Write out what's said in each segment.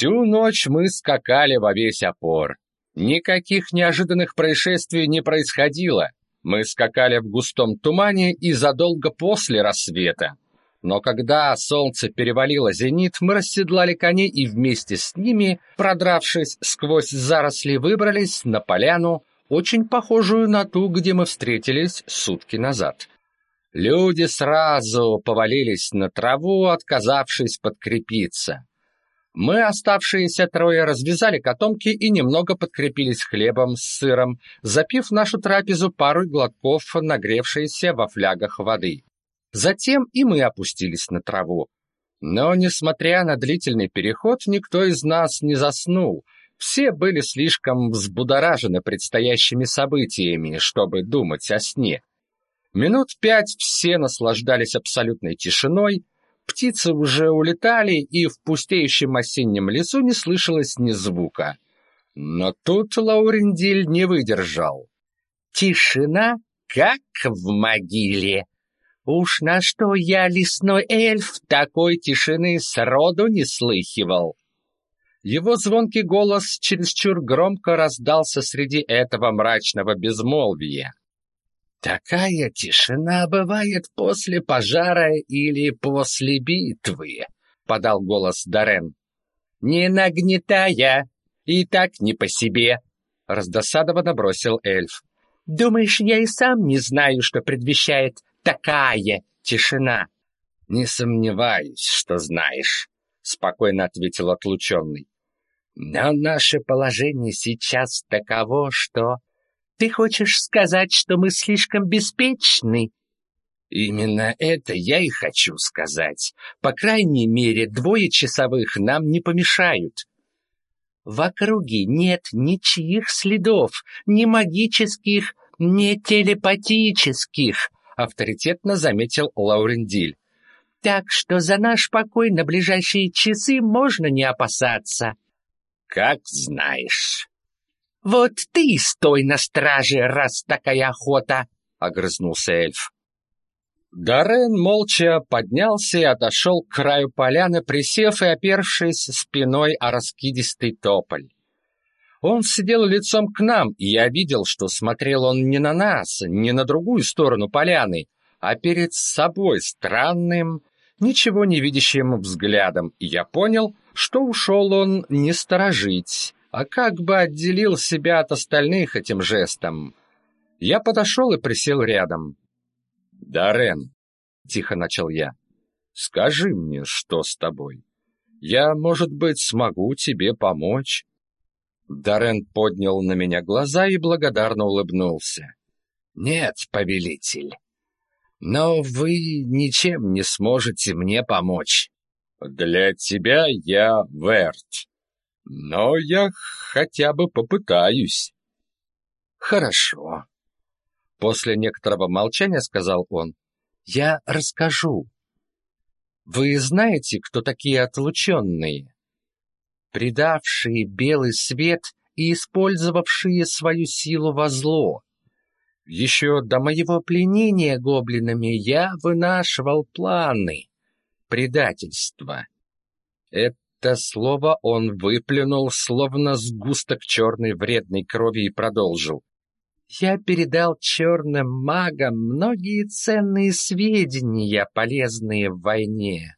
Всю ночь мы скакали во весь опор. Никаких неожиданных происшествий не происходило. Мы скакали в густом тумане и задолго после рассвета. Но когда солнце перевалило зенит, мы расседлали коней и вместе с ними, продравшись сквозь заросли, выбрались на поляну, очень похожую на ту, где мы встретились сутки назад. Люди сразу повалились на траву, отказавшись подкрепиться. Мы, оставшиеся трое, развязали котомки и немного подкрепились хлебом с сыром, запив нашу трапезу парой глотков нагревшейся во флягах воды. Затем и мы опустились на траву. Но, несмотря на длительный переход, никто из нас не заснул. Все были слишком взбудоражены предстоящими событиями, чтобы думать о сне. Минут пять все наслаждались абсолютной тишиной, птицы уже улетали, и в пустеющем осеннем лесу не слышалось ни звука. Но тут Лаурендиль не выдержал. «Тишина, как в могиле!» Уж на что я, лесной эльф, такой тишины сроду не слыхивал. Его звонкий голос чересчур громко раздался среди этого мрачного безмолвия. Такая тишина бывает после пожара или после битвы, подал голос Дарен. Не нагнетая, и так не по себе, раздосадованно бросил эльф. Думаешь, я и сам не знаю, что предвещает такая тишина. Не сомневаюсь, что знаешь, спокойно ответил отлученный. Но наше положение сейчас таково, что ты хочешь сказать, что мы слишком беспечны? Именно это я и хочу сказать. По крайней мере, двое часовых нам не помешают. В округе нет ничьих следов, ни магических, ни телепатических, авторитетно заметил Лаурендиль. Так что за наш покой на ближайшие часы можно не опасаться. Как знаешь. Вот ты стой на страже, раз такая охота, огрызнулся эльф. Дарен молча поднялся и отошел к краю поляны, присев и опершись спиной о раскидистый тополь. Он сидел лицом к нам, и я видел, что смотрел он не на нас, не на другую сторону поляны, а перед собой странным, ничего не видящим взглядом, и я понял, что ушел он не сторожить, а как бы отделил себя от остальных этим жестом. Я подошел и присел рядом. «Дарен», — тихо начал я, — «скажи мне, что с тобой? Я, может быть, смогу тебе помочь?» Дарен поднял на меня глаза и благодарно улыбнулся. «Нет, повелитель, но вы ничем не сможете мне помочь. Для тебя я Верт, но я хотя бы попытаюсь». «Хорошо». После некоторого молчания сказал он. «Я расскажу. Вы знаете, кто такие отлученные?» предавшие белый свет и использовавшие свою силу во зло. Еще до моего пленения гоблинами я вынашивал планы предательства. Это слово он выплюнул, словно сгусток черной вредной крови, и продолжил. Я передал черным магам многие ценные сведения, полезные в войне.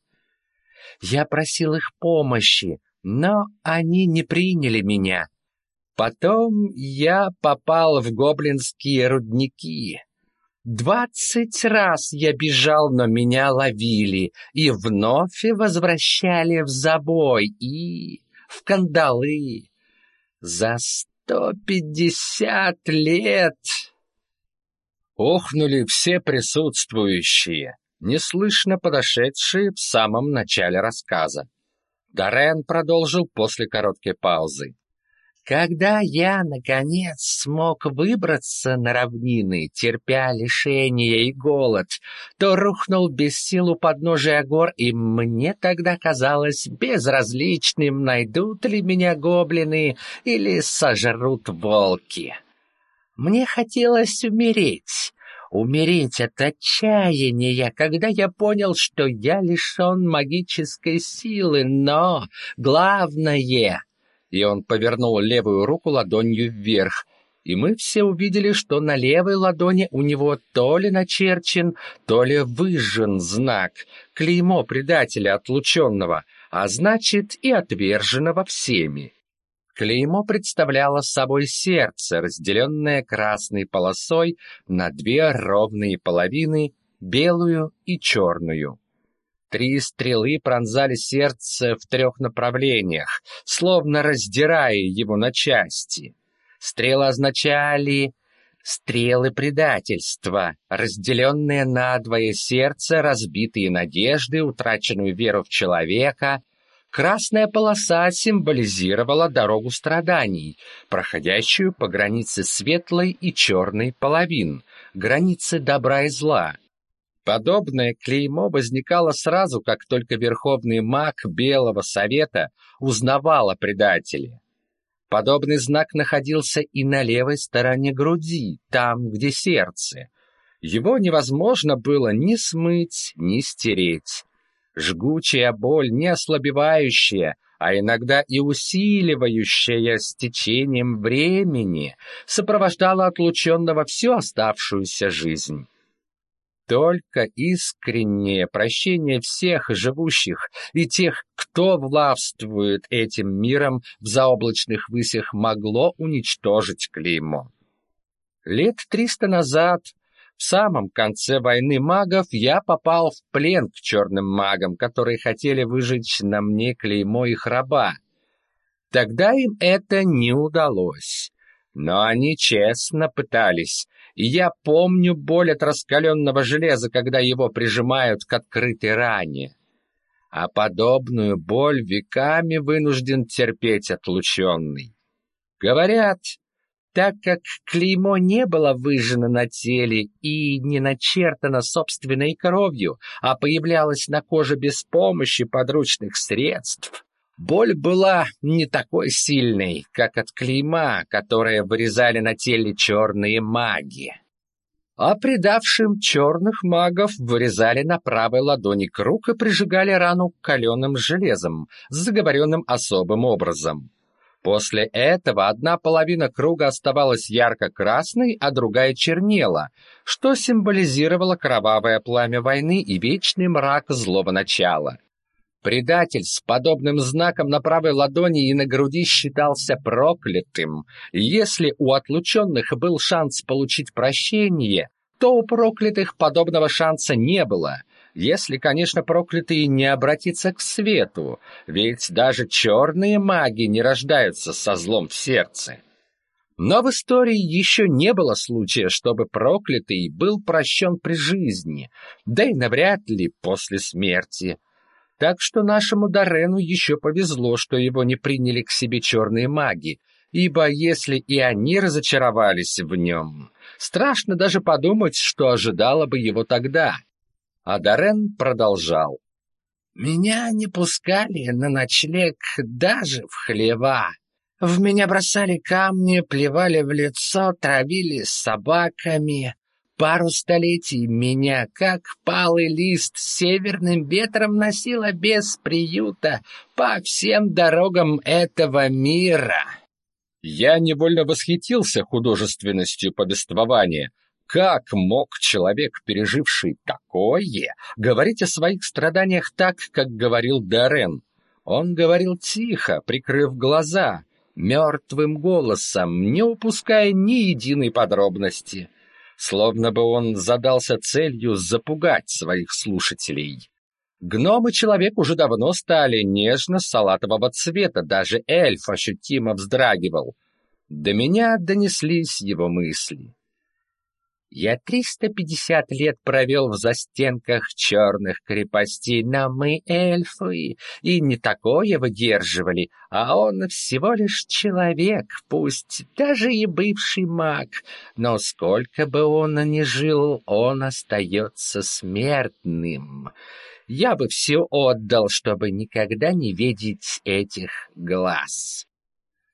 Я просил их помощи, но они не приняли меня. Потом я попал в гоблинские рудники. Двадцать раз я бежал, но меня ловили и вновь возвращали в забой и в кандалы. За сто пятьдесят лет охнули все присутствующие, неслышно подошедшие в самом начале рассказа. Дарен продолжил после короткой паузы. Когда я, наконец, смог выбраться на равнины, терпя лишения и голод, то рухнул без сил у подножия гор, и мне тогда казалось безразличным, найдут ли меня гоблины или сожрут волки. Мне хотелось умереть, умереть от отчаяния, когда я понял, что я лишён магической силы, но главное...» И он повернул левую руку ладонью вверх, и мы все увидели, что на левой ладони у него то ли начерчен, то ли выжжен знак, клеймо предателя отлученного, а значит и отверженного всеми. Клеймо представляло собой сердце, разделенное красной полосой на две ровные половины, белую и черную. Три стрелы пронзали сердце в трех направлениях, словно раздирая его на части. Стрелы означали стрелы предательства, разделенные на двое сердца, разбитые надежды, утраченную веру в человека, Красная полоса символизировала дорогу страданий, проходящую по границе светлой и черной половин, границе добра и зла. Подобное клеймо возникало сразу, как только верховный маг Белого Совета узнавал о предателе. Подобный знак находился и на левой стороне груди, там, где сердце. Его невозможно было ни смыть, ни стереть. Жгучая боль, не ослабевающая, а иногда и усиливающая с течением времени, сопровождала отлученного всю оставшуюся жизнь. Только искреннее прощение всех живущих и тех, кто властвует этим миром в заоблачных высях, могло уничтожить клеймо. Лет триста назад в самом конце войны магов я попал в плен к черным магам, которые хотели выжечь на мне клеймо их раба. Тогда им это не удалось. Но они честно пытались, я помню боль от раскаленного железа, когда его прижимают к открытой ране. А подобную боль веками вынужден терпеть отлученный. Говорят, так как клеймо не было выжжено на теле и не начертано собственной кровью, а появлялось на коже без помощи подручных средств, боль была не такой сильной, как от клейма, которое вырезали на теле черные маги. А предавшим черных магов вырезали на правой ладони круг и прижигали рану каленым железом, заговоренным особым образом. После этого одна половина круга оставалась ярко-красной, а другая чернела, что символизировало кровавое пламя войны и вечный мрак злого начала. Предатель с подобным знаком на правой ладони и на груди считался проклятым. Если у отлученных был шанс получить прощение, то у проклятых подобного шанса не было если, конечно, проклятые не обратиться к свету, ведь даже черные маги не рождаются со злом в сердце. Но в истории еще не было случая, чтобы проклятый был прощен при жизни, да и навряд ли после смерти. Так что нашему Дарену еще повезло, что его не приняли к себе черные маги, ибо если и они разочаровались в нем, страшно даже подумать, что ожидало бы его тогда. А Дарен продолжал. «Меня не пускали на ночлег даже в хлева. В меня бросали камни, плевали в лицо, травили собаками. Пару столетий меня, как палый лист, северным ветром носило без приюта по всем дорогам этого мира». Я невольно восхитился художественностью повествования, как мог человек, переживший такое, говорить о своих страданиях так, как говорил Дарен? Он говорил тихо, прикрыв глаза, мертвым голосом, не упуская ни единой подробности, словно бы он задался целью запугать своих слушателей. Гном и человек уже давно стали нежно-салатового цвета, даже эльф ощутимо вздрагивал. До меня донеслись его мысли. Я триста пятьдесят лет провел в застенках черных крепостей, но мы эльфы, и не такое выдерживали, а он всего лишь человек, пусть даже и бывший маг, но сколько бы он ни жил, он остается смертным. Я бы все отдал, чтобы никогда не видеть этих глаз.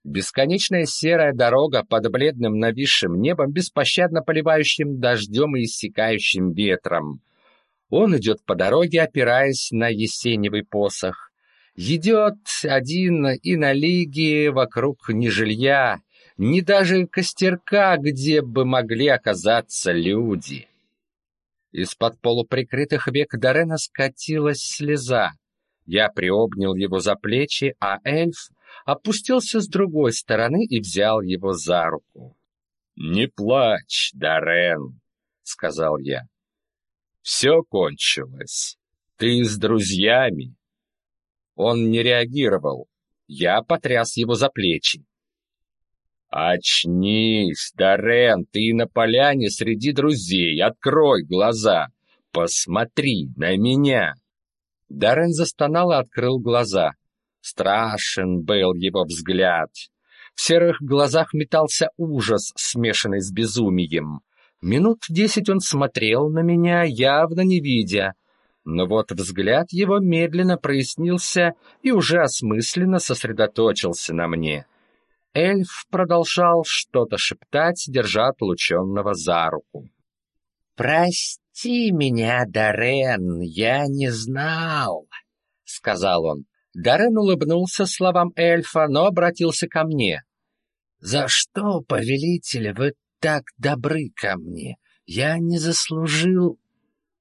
Бесконечная серая дорога под бледным нависшим небом, беспощадно поливающим дождем и иссякающим ветром. Он идет по дороге, опираясь на есеневый посох. Идет один и на лиге вокруг ни жилья, ни даже костерка, где бы могли оказаться люди. Из-под полуприкрытых век Дарена скатилась слеза. Я приобнял его за плечи, а эльф опустился с другой стороны и взял его за руку. «Не плачь, Дарен», — сказал я. «Все кончилось. Ты с друзьями». Он не реагировал. Я потряс его за плечи. «Очнись, Дарен, ты на поляне среди друзей, открой глаза, посмотри на меня!» Дарен застонал и открыл глаза. Страшен был его взгляд. В серых глазах метался ужас, смешанный с безумием. Минут десять он смотрел на меня, явно не видя. Но вот взгляд его медленно прояснился и уже осмысленно сосредоточился на мне. Эльф продолжал что-то шептать, держа отлученного за руку. «Прости меня, Дарен, я не знал», — сказал он. Дарен улыбнулся словам эльфа, но обратился ко мне. «За что, повелитель, вы так добры ко мне? Я не заслужил...»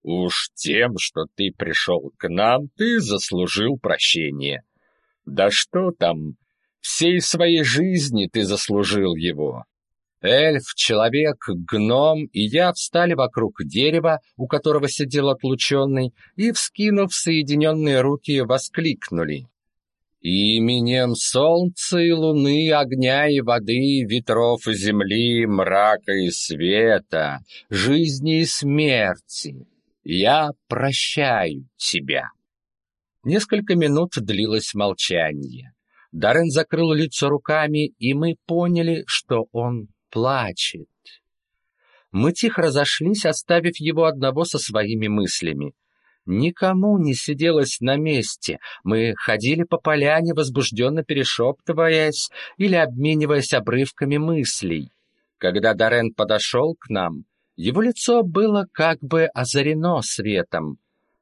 «Уж тем, что ты пришел к нам, ты заслужил прощение. Да что там, всей своей жизни ты заслужил его. Эльф, человек, гном и я встали вокруг дерева, у которого сидел отлученный, и, вскинув соединенные руки, воскликнули. «Именем солнца и луны, огня и воды, ветров и земли, мрака и света, жизни и смерти, я прощаю тебя». Несколько минут длилось молчание. Даррен закрыл лицо руками, и мы поняли, что он плачет. Мы тихо разошлись, оставив его одного со своими мыслями. Никому не сиделось на месте. Мы ходили по поляне, возбужденно перешептываясь или обмениваясь обрывками мыслей. Когда Дарен подошел к нам, его лицо было как бы озарено светом.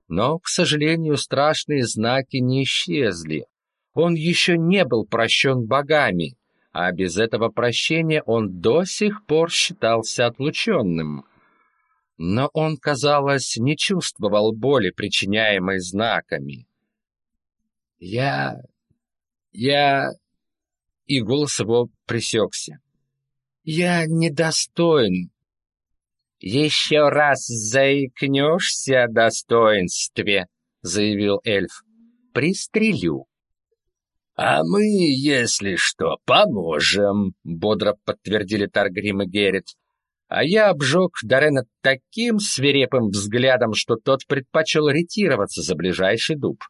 Но, к сожалению, страшные знаки не исчезли. Он еще не был прощен богами а без этого прощения он до сих пор считался отлученным. Но он, казалось, не чувствовал боли, причиняемой знаками. «Я... я...» И голос его пресекся. «Я недостоин». «Еще раз заикнешься о достоинстве», — заявил эльф. «Пристрелю». «А мы, если что, поможем», — бодро подтвердили Таргрим и Геррит. А я обжег Дарена таким свирепым взглядом, что тот предпочел ретироваться за ближайший дуб.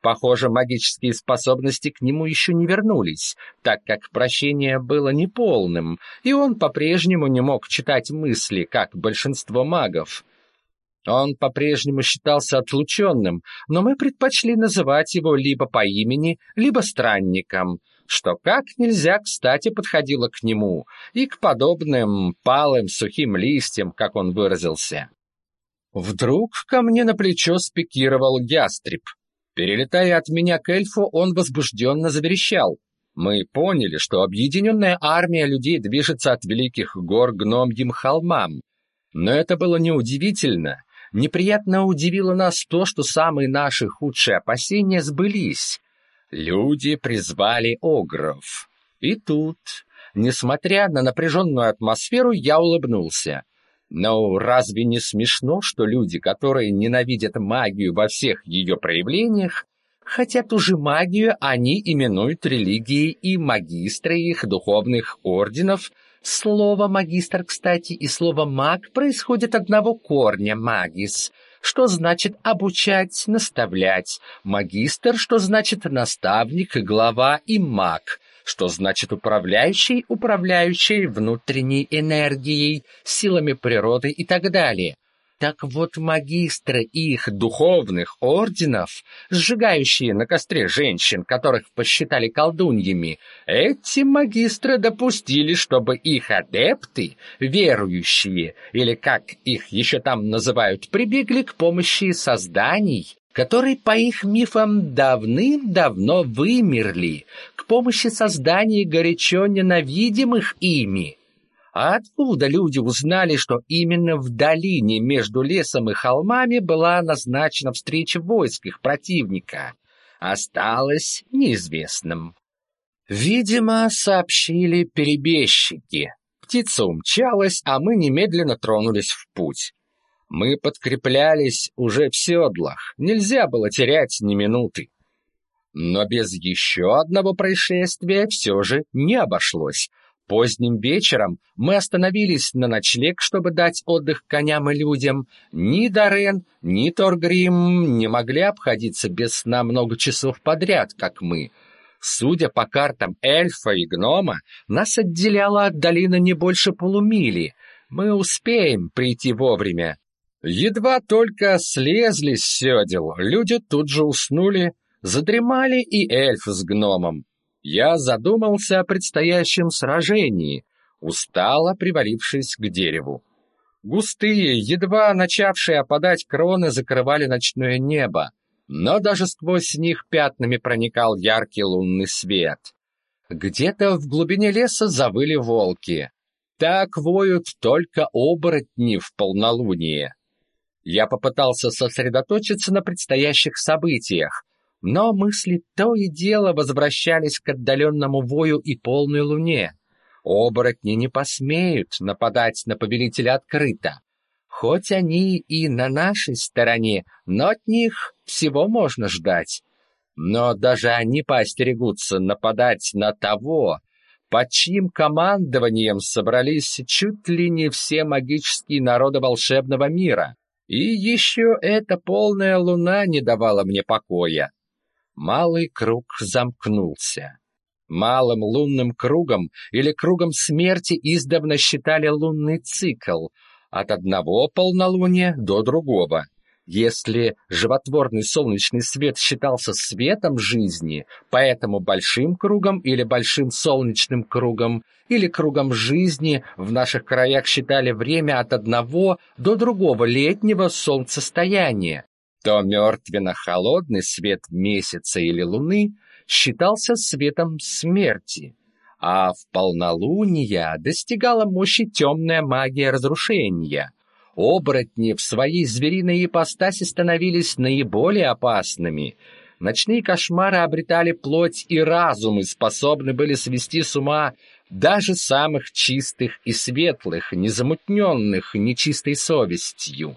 Похоже, магические способности к нему еще не вернулись, так как прощение было неполным, и он по-прежнему не мог читать мысли, как большинство магов. Он по-прежнему считался отлученным, но мы предпочли называть его либо по имени, либо странником, что как нельзя кстати подходило к нему и к подобным палым сухим листьям, как он выразился. Вдруг ко мне на плечо спикировал ястреб. Перелетая от меня к эльфу, он возбужденно заверещал. Мы поняли, что объединенная армия людей движется от великих гор гномьим холмам. Но это было неудивительно, Неприятно удивило нас то, что самые наши худшие опасения сбылись. Люди призвали огров. И тут, несмотря на напряженную атмосферу, я улыбнулся. Но разве не смешно, что люди, которые ненавидят магию во всех ее проявлениях, хотя ту же магию они именуют религией и магистры их духовных орденов – Слово «магистр», кстати, и слово «маг» происходят одного корня «магис», что значит обучать, наставлять. Магистр, что значит наставник, глава и маг, что значит управляющий, управляющий внутренней энергией, силами природы и так далее. Так вот, магистры их духовных орденов, сжигающие на костре женщин, которых посчитали колдуньями, эти магистры допустили, чтобы их адепты, верующие, или как их еще там называют, прибегли к помощи созданий, которые по их мифам давным-давно вымерли, к помощи созданий горячо ненавидимых ими. Откуда люди узнали, что именно в долине между лесом и холмами была назначена встреча войск их противника, осталось неизвестным. Видимо, сообщили перебежчики. Птица умчалась, а мы немедленно тронулись в путь. Мы подкреплялись уже в седлах, нельзя было терять ни минуты. Но без еще одного происшествия все же не обошлось. Поздним вечером мы остановились на ночлег, чтобы дать отдых коням и людям. Ни Дарен, ни Торгрим не могли обходиться без сна много часов подряд, как мы. Судя по картам эльфа и гнома, нас отделяло от долины не больше полумили. Мы успеем прийти вовремя. Едва только слезли с седел, люди тут же уснули, задремали и эльф с гномом. Я задумался о предстоящем сражении, устало привалившись к дереву. Густые, едва начавшие опадать кроны закрывали ночное небо, но даже сквозь них пятнами проникал яркий лунный свет. Где-то в глубине леса завыли волки. Так воют только оборотни в полнолуние. Я попытался сосредоточиться на предстоящих событиях, но мысли то и дело возвращались к отдаленному вою и полной луне. Оборотни не посмеют нападать на повелителя открыто. Хоть они и на нашей стороне, но от них всего можно ждать. Но даже они поостерегутся нападать на того, под чьим командованием собрались чуть ли не все магические народы волшебного мира. И еще эта полная луна не давала мне покоя. Малый круг замкнулся. Малым лунным кругом или кругом смерти издавна считали лунный цикл от одного полнолуния до другого. Если животворный солнечный свет считался светом жизни, поэтому большим кругом или большим солнечным кругом или кругом жизни в наших краях считали время от одного до другого летнего солнцестояния, то мертвенно-холодный свет месяца или луны считался светом смерти, а в полнолуние достигала мощи темная магия разрушения. Оборотни в своей звериной ипостаси становились наиболее опасными. Ночные кошмары обретали плоть и разум и способны были свести с ума даже самых чистых и светлых, незамутненных нечистой совестью.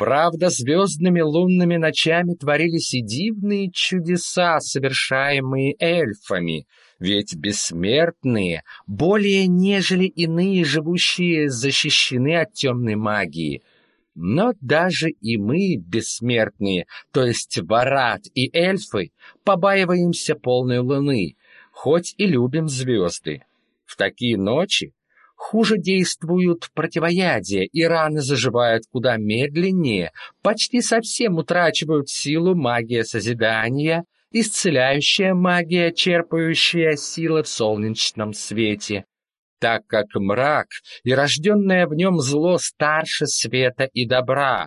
Правда, звездными лунными ночами творились и дивные чудеса, совершаемые эльфами, ведь бессмертные, более нежели иные живущие, защищены от темной магии. Но даже и мы, бессмертные, то есть Варат и эльфы, побаиваемся полной луны, хоть и любим звезды. В такие ночи Хуже действуют противоядия, и раны заживают куда медленнее, почти совсем утрачивают силу магия созидания, исцеляющая магия, черпающая силы в солнечном свете, так как мрак и рожденное в нем зло старше света и добра,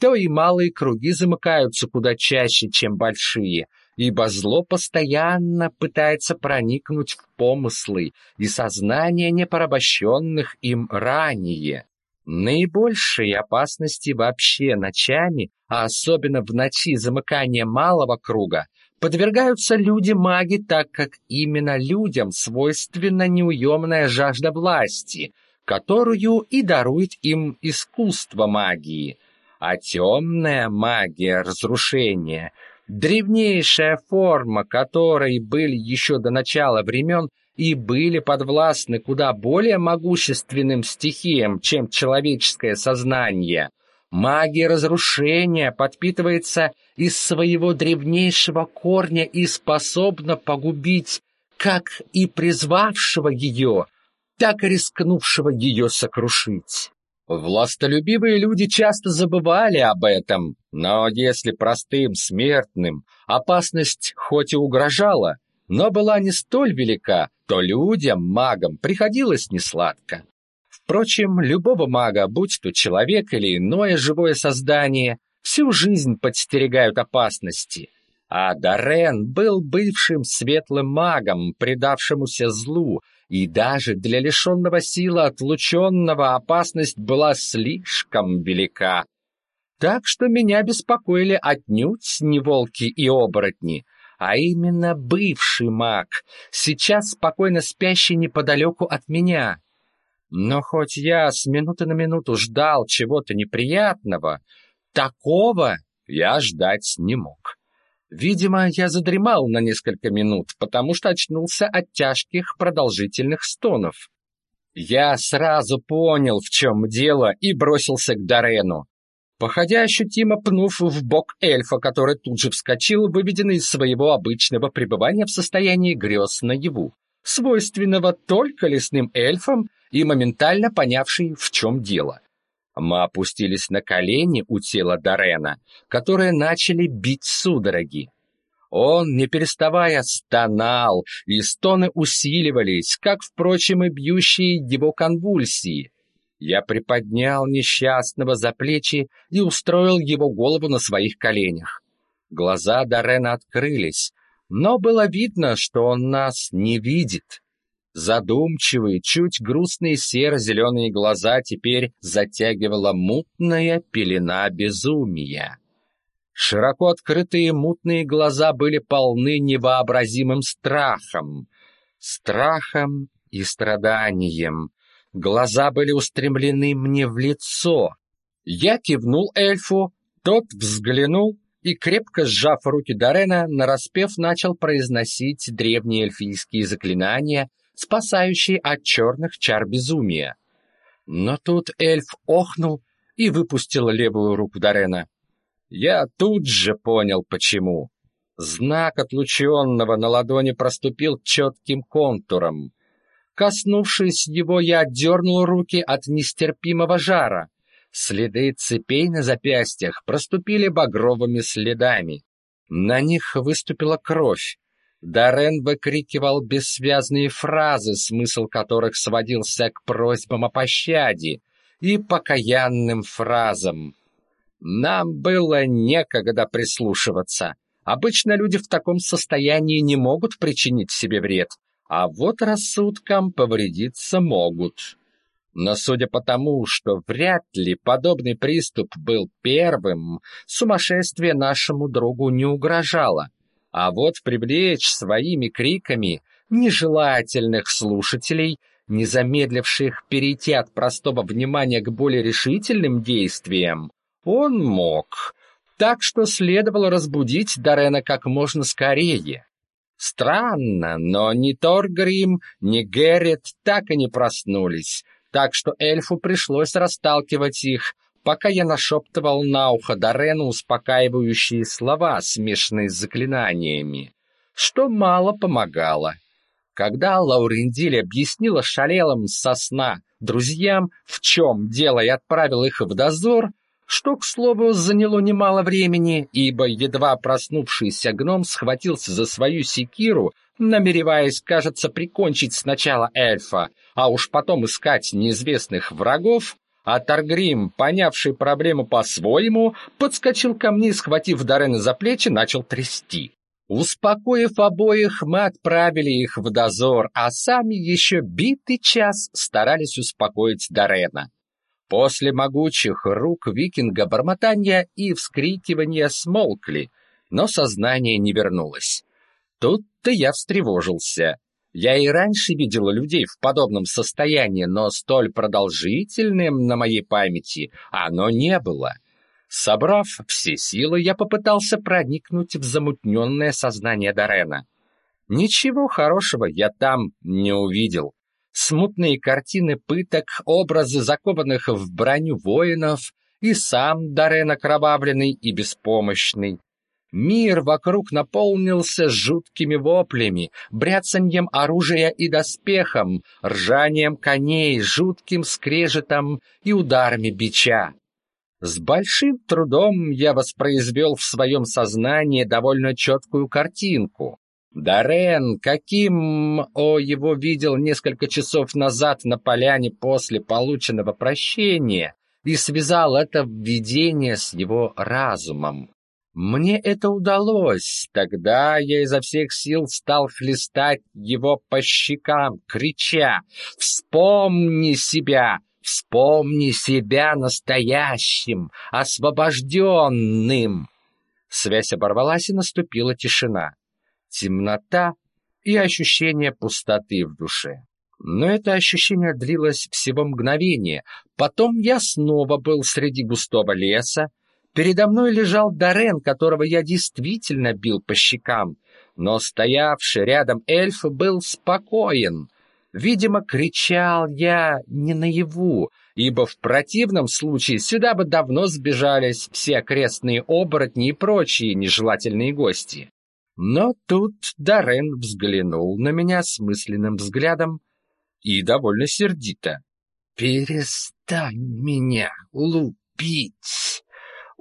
то и малые круги замыкаются куда чаще, чем большие, ибо зло постоянно пытается проникнуть в помыслы и сознание непорабощенных им ранее. Наибольшие опасности вообще ночами, а особенно в ночи замыкания малого круга, подвергаются люди-маги, так как именно людям свойственна неуемная жажда власти, которую и дарует им искусство магии. А темная магия разрушения — древнейшая форма которой были еще до начала времен и были подвластны куда более могущественным стихиям, чем человеческое сознание. Магия разрушения подпитывается из своего древнейшего корня и способна погубить как и призвавшего ее, так и рискнувшего ее сокрушить. Властолюбивые люди часто забывали об этом, но если простым смертным опасность хоть и угрожала, но была не столь велика, то людям, магам, приходилось несладко. Впрочем, любого мага, будь то человек или иное живое создание, всю жизнь подстерегают опасности. А Дарен был бывшим светлым магом, предавшемуся злу, и даже для лишенного силы отлученного опасность была слишком велика. Так что меня беспокоили отнюдь не волки и оборотни, а именно бывший маг, сейчас спокойно спящий неподалеку от меня. Но хоть я с минуты на минуту ждал чего-то неприятного, такого я ждать не мог. Видимо, я задремал на несколько минут, потому что очнулся от тяжких продолжительных стонов. Я сразу понял, в чем дело, и бросился к Дарену. Походя ощутимо пнув в бок эльфа, который тут же вскочил, выведенный из своего обычного пребывания в состоянии грез наяву, свойственного только лесным эльфам и моментально понявший, в чем дело. Мы опустились на колени у тела Дарена, которые начали бить судороги. Он, не переставая, стонал, и стоны усиливались, как, впрочем, и бьющие его конвульсии. Я приподнял несчастного за плечи и устроил его голову на своих коленях. Глаза Дарена открылись, но было видно, что он нас не видит. Задумчивые, чуть грустные серо-зеленые глаза теперь затягивала мутная пелена безумия. Широко открытые мутные глаза были полны невообразимым страхом. Страхом и страданием. Глаза были устремлены мне в лицо. Я кивнул эльфу, тот взглянул и, крепко сжав руки Дарена, нараспев начал произносить древние эльфийские заклинания, спасающий от черных чар безумия. Но тут эльф охнул и выпустил левую руку Дарена. Я тут же понял, почему. Знак отлученного на ладони проступил четким контуром. Коснувшись его, я отдернул руки от нестерпимого жара. Следы цепей на запястьях проступили багровыми следами. На них выступила кровь. Дарен выкрикивал бессвязные фразы, смысл которых сводился к просьбам о пощаде и покаянным фразам. Нам было некогда прислушиваться. Обычно люди в таком состоянии не могут причинить себе вред, а вот рассудком повредиться могут. Но судя по тому, что вряд ли подобный приступ был первым, сумасшествие нашему другу не угрожало. А вот привлечь своими криками нежелательных слушателей, не замедливших перейти от простого внимания к более решительным действиям, он мог. Так что следовало разбудить Дарена как можно скорее. Странно, но ни Торгрим, ни Геррит так и не проснулись, так что эльфу пришлось расталкивать их, пока я нашептывал на ухо Дарену успокаивающие слова, смешанные с заклинаниями, что мало помогало. Когда Лаурендиль объяснила шалелым сосна друзьям, в чем дело, и отправил их в дозор, что, к слову, заняло немало времени, ибо едва проснувшийся гном схватился за свою секиру, намереваясь, кажется, прикончить сначала эльфа, а уж потом искать неизвестных врагов, а Таргрим, понявший проблему по-своему, подскочил ко мне, схватив Дарена за плечи, начал трясти. Успокоив обоих, мы отправили их в дозор, а сами еще битый час старались успокоить Дарена. После могучих рук викинга бормотания и вскрикивания смолкли, но сознание не вернулось. Тут-то я встревожился. Я и раньше видел людей в подобном состоянии, но столь продолжительным на моей памяти оно не было. Собрав все силы, я попытался проникнуть в замутненное сознание Дарена. Ничего хорошего я там не увидел. Смутные картины пыток, образы закованных в броню воинов и сам Дарен окровавленный и беспомощный. Мир вокруг наполнился жуткими воплями, бряцаньем оружия и доспехом, ржанием коней, жутким скрежетом и ударами бича. С большим трудом я воспроизвел в своем сознании довольно четкую картинку. Дарен, каким о его видел несколько часов назад на поляне после полученного прощения, и связал это видение с его разумом. Мне это удалось. Тогда я изо всех сил стал хлестать его по щекам, крича: "Вспомни себя! Вспомни себя настоящим, освобожденным!" Связь оборвалась и наступила тишина, темнота и ощущение пустоты в душе. Но это ощущение длилось всего мгновение. Потом я снова был среди густого леса, Передо мной лежал Дарен, которого я действительно бил по щекам, но стоявший рядом эльф был спокоен. Видимо, кричал я не наяву, ибо в противном случае сюда бы давно сбежались все окрестные оборотни и прочие нежелательные гости. Но тут Дарен взглянул на меня с мысленным взглядом и довольно сердито. «Перестань меня лупить!»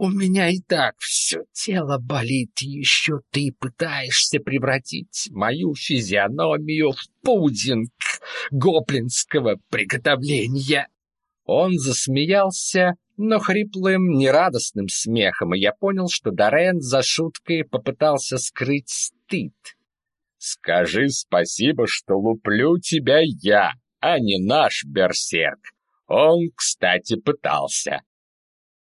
У меня и так все тело болит, еще ты пытаешься превратить мою физиономию в пудинг гоблинского приготовления. Он засмеялся, но хриплым, нерадостным смехом, и я понял, что Дорен за шуткой попытался скрыть стыд. «Скажи спасибо, что луплю тебя я, а не наш берсерк. Он, кстати, пытался.